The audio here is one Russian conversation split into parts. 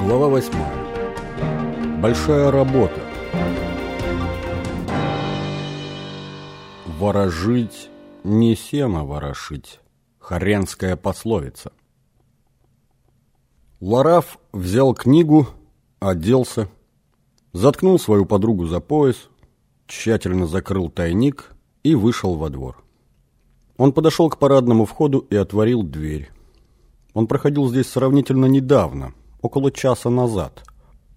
Глава восьмая. Большая работа. Ворожить не сено ворошить. Хоренская пословица. Лараф взял книгу, оделся, заткнул свою подругу за пояс, тщательно закрыл тайник и вышел во двор. Он подошел к парадному входу и отворил дверь. Он проходил здесь сравнительно недавно, около часа назад.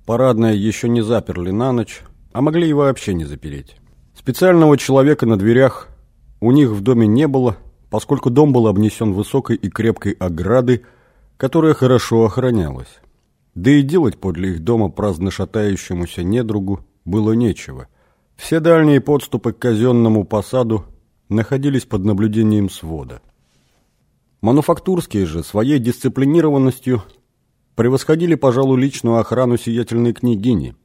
Парадное еще не заперли на ночь, а могли и вообще не запереть. Специального человека на дверях у них в доме не было, поскольку дом был обнесен высокой и крепкой оградой, которая хорошо охранялась. Да и делать подле их дома праздно шатающемуся недругу было нечего. Все дальние подступы к казенному посаду находились под наблюдением свода. Мануфактурские же своей дисциплинированностью превосходили, пожалуй, личную охрану сиятельной княгини.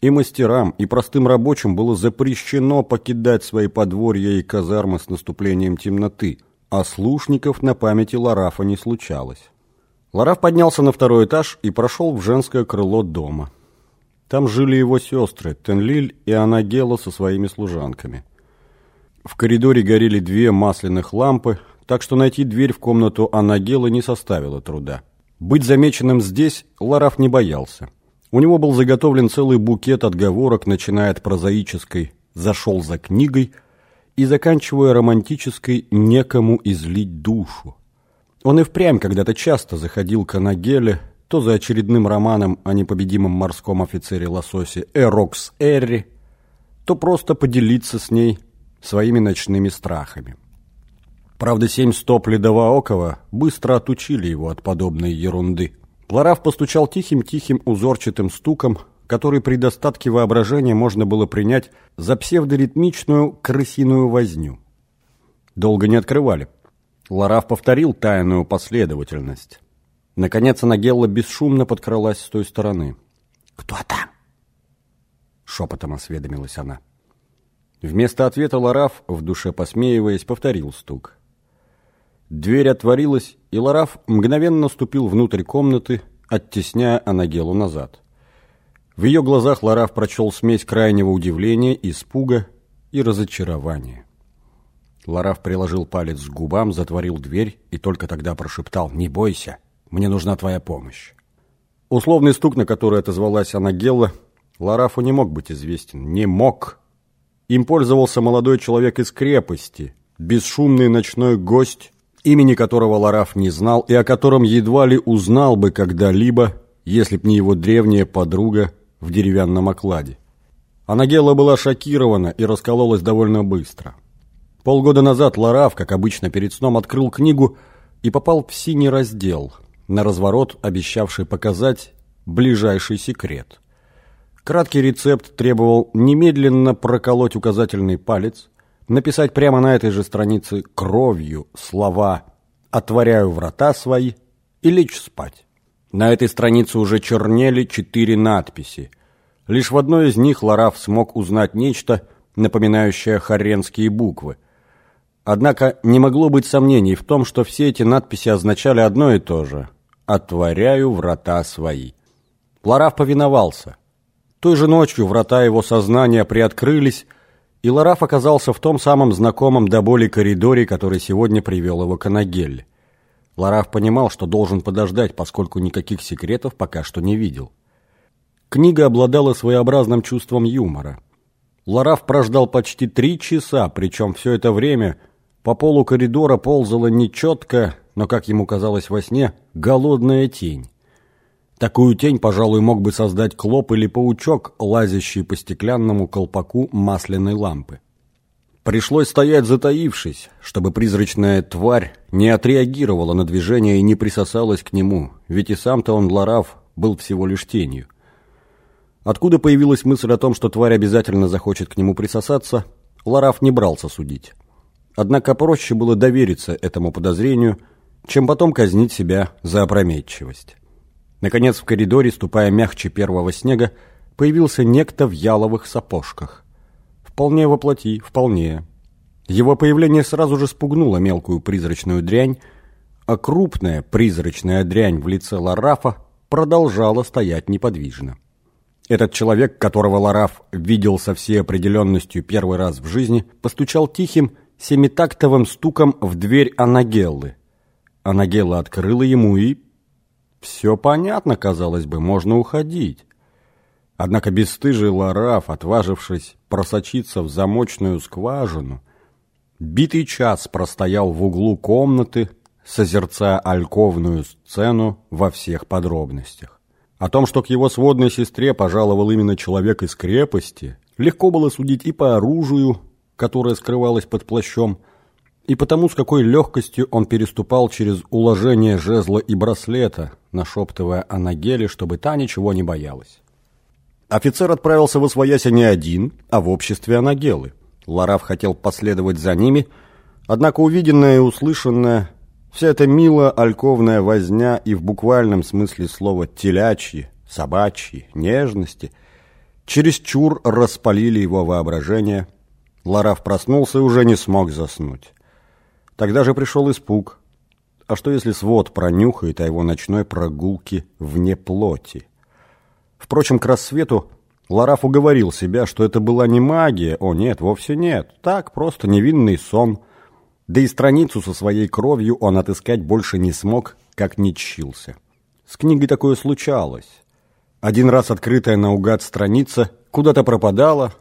И мастерам, и простым рабочим было запрещено покидать свои подворья и казармы с наступлением темноты, а слушников на памяти Ларафа не случалось. Лараф поднялся на второй этаж и прошел в женское крыло дома. Там жили его сестры Тенлиль и Анагела со своими служанками. В коридоре горели две масляных лампы, так что найти дверь в комнату Анагелы не составило труда. Быть замеченным здесь Лараф не боялся. У него был заготовлен целый букет отговорок, начиная от прозаической «зашел за книгой» и заканчивая романтической «некому излить душу». Он и впрямь когда-то часто заходил к Анагеле, то за очередным романом о непобедимом морском офицере-лососе Эрокс Эрри, то просто поделиться с ней своими ночными страхами. Правда, семь стоп ледовоокова быстро отучили его от подобной ерунды. Лараф постучал тихим-тихим узорчатым стуком, который при достатке воображения можно было принять за псевдоритмичную крысиную возню. Долго не открывали. Лараф повторил тайную последовательность. Наконец Анагелла бесшумно подкралась с той стороны. «Кто там?» Шепотом осведомилась она. Вместо ответа Лараф, в душе посмеиваясь, повторил стук. Дверь отворилась, и Лараф мгновенно ступил внутрь комнаты, оттесняя Анагелу назад. В ее глазах Лараф прочел смесь крайнего удивления, испуга и разочарования. Лараф приложил палец к губам, затворил дверь и только тогда прошептал «Не бойся, мне нужна твоя помощь». Условный стук, на который отозвалась Анагелла, Ларафу не мог быть известен. Не мог. Им пользовался молодой человек из крепости, бесшумный ночной гость, имени которого Лараф не знал и о котором едва ли узнал бы когда-либо, если б не его древняя подруга в деревянном окладе. Анагела была шокирована и раскололась довольно быстро. Полгода назад Лараф, как обычно, перед сном открыл книгу и попал в синий раздел, на разворот, обещавший показать ближайший секрет. Краткий рецепт требовал немедленно проколоть указательный палец, написать прямо на этой же странице кровью слова «отворяю врата свои» и лечь спать. На этой странице уже чернели четыре надписи. Лишь в одной из них Лараф смог узнать нечто, напоминающее хоренские буквы. Однако не могло быть сомнений в том, что все эти надписи означали одно и то же «Отворяю врата свои». Лараф повиновался. Той же ночью врата его сознания приоткрылись, и Лараф оказался в том самом знакомом до боли коридоре, который сегодня привел его к Анагелле. Лараф понимал, что должен подождать, поскольку никаких секретов пока что не видел. Книга обладала своеобразным чувством юмора. Лараф прождал почти три часа, причем все это время по полу коридора ползала нечетко, но, как ему казалось во сне, голодная тень. Такую тень, пожалуй, мог бы создать клоп или паучок, лазящий по стеклянному колпаку масляной лампы. Пришлось стоять затаившись, чтобы призрачная тварь не отреагировала на движение и не присосалась к нему, ведь и сам-то он, Лараф, был всего лишь тенью. Откуда появилась мысль о том, что тварь обязательно захочет к нему присосаться, Лараф не брался судить. Однако проще было довериться этому подозрению, чем потом казнить себя за опрометчивость. Наконец, в коридоре, ступая мягче первого снега, появился некто в яловых сапожках. Вполне воплоти, вполне. Его появление сразу же спугнуло мелкую призрачную дрянь, а крупная призрачная дрянь в лице Ларафа продолжала стоять неподвижно. Этот человек, которого Лараф видел со всей определенностью первый раз в жизни, постучал тихим, семитактовым стуком в дверь Анагеллы. Анагелла открыла ему и... Все понятно, казалось бы, можно уходить. Однако бесстыжий Лараф, отважившись просочиться в замочную скважину, битый час простоял в углу комнаты, созерцая альковную сцену во всех подробностях. О том, что к его сводной сестре пожаловал именно человек из крепости, легко было судить и по оружию, которое скрывалось под плащом, и потому, с какой легкостью он переступал через уложение жезла и браслета, нашептывая Нагеле, чтобы та ничего не боялась. Офицер отправился в Освояся не один, а в обществе Анагелы. Лараф хотел последовать за ними, однако увиденное и услышанное Вся эта милая альковная возня и в буквальном смысле слова телячьи, собачьи, нежности чересчур распалили его воображение. Лараф проснулся и уже не смог заснуть. Тогда же пришел испуг. А что если свод пронюхает о его ночной прогулке вне плоти? Впрочем, к рассвету Лараф уговорил себя, что это была не магия. О, нет, вовсе нет. Так, просто невинный сон – да и страницу со своей кровью он отыскать больше не смог, как не чился. С книгой такое случалось. Один раз открытая наугад страница куда-то пропадала,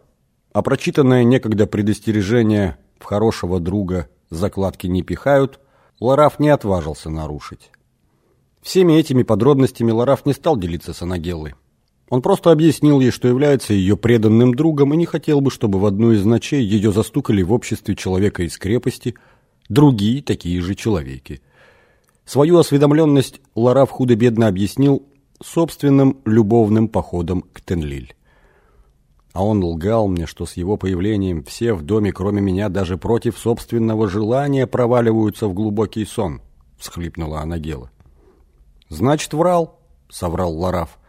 а прочитанное некогда предостережение в хорошего друга закладки не пихают, Лараф не отважился нарушить. Всеми этими подробностями Лараф не стал делиться с Анагеллой. Он просто объяснил ей, что является ее преданным другом и не хотел бы, чтобы в одну из ночей ее застукали в обществе человека из крепости – другие такие же человеки. Свою осведомленность Лараф худо-бедно объяснил собственным любовным походом к Тенлиль. А он лгал мне, что с его появлением все в доме, кроме меня, даже против собственного желания проваливаются в глубокий сон, — всхлипнула Анагела. «Значит, врал», — соврал Лараф.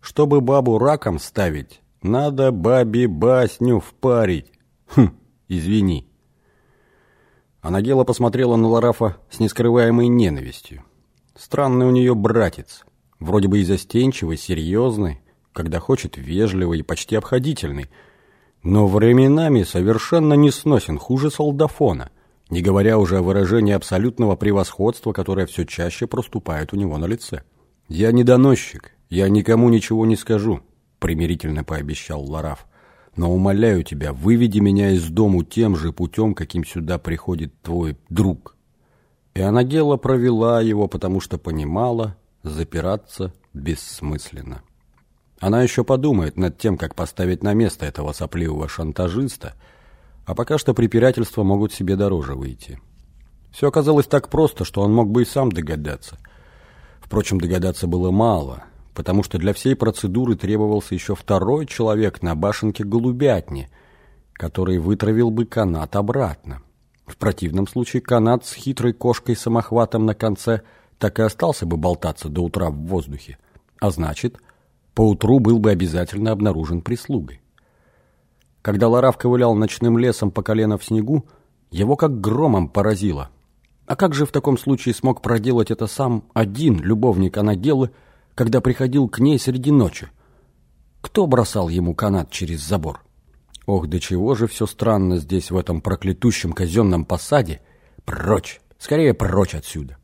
«Чтобы бабу раком ставить, надо бабе басню впарить. Хм, извини». Анагела посмотрела на Ларафа с нескрываемой ненавистью. Странный у нее братец. Вроде бы и застенчивый, серьезный, когда хочет вежливый и почти обходительный, но временами совершенно не сносен, хуже солдафона, не говоря уже о выражении абсолютного превосходства, которое все чаще проступает у него на лице. «Я не доносчик, я никому ничего не скажу», — примирительно пообещал Лараф но умоляю тебя, выведи меня из дому тем же путем, каким сюда приходит твой друг». И Анагела провела его, потому что понимала, запираться бессмысленно. Она еще подумает над тем, как поставить на место этого сопливого шантажиста, а пока что препирательства могут себе дороже выйти. Все оказалось так просто, что он мог бы и сам догадаться. Впрочем, догадаться было мало — потому что для всей процедуры требовался еще второй человек на башенке голубятни, который вытравил бы канат обратно. В противном случае канат с хитрой кошкой-самохватом на конце так и остался бы болтаться до утра в воздухе, а значит, поутру был бы обязательно обнаружен прислугой. Когда Лараф ковылял ночным лесом по колено в снегу, его как громом поразило. А как же в таком случае смог проделать это сам один любовник Анагелы, когда приходил к ней среди ночи? Кто бросал ему канат через забор? Ох, до чего же все странно здесь, в этом проклятущем казенном посаде. Прочь, скорее прочь отсюда.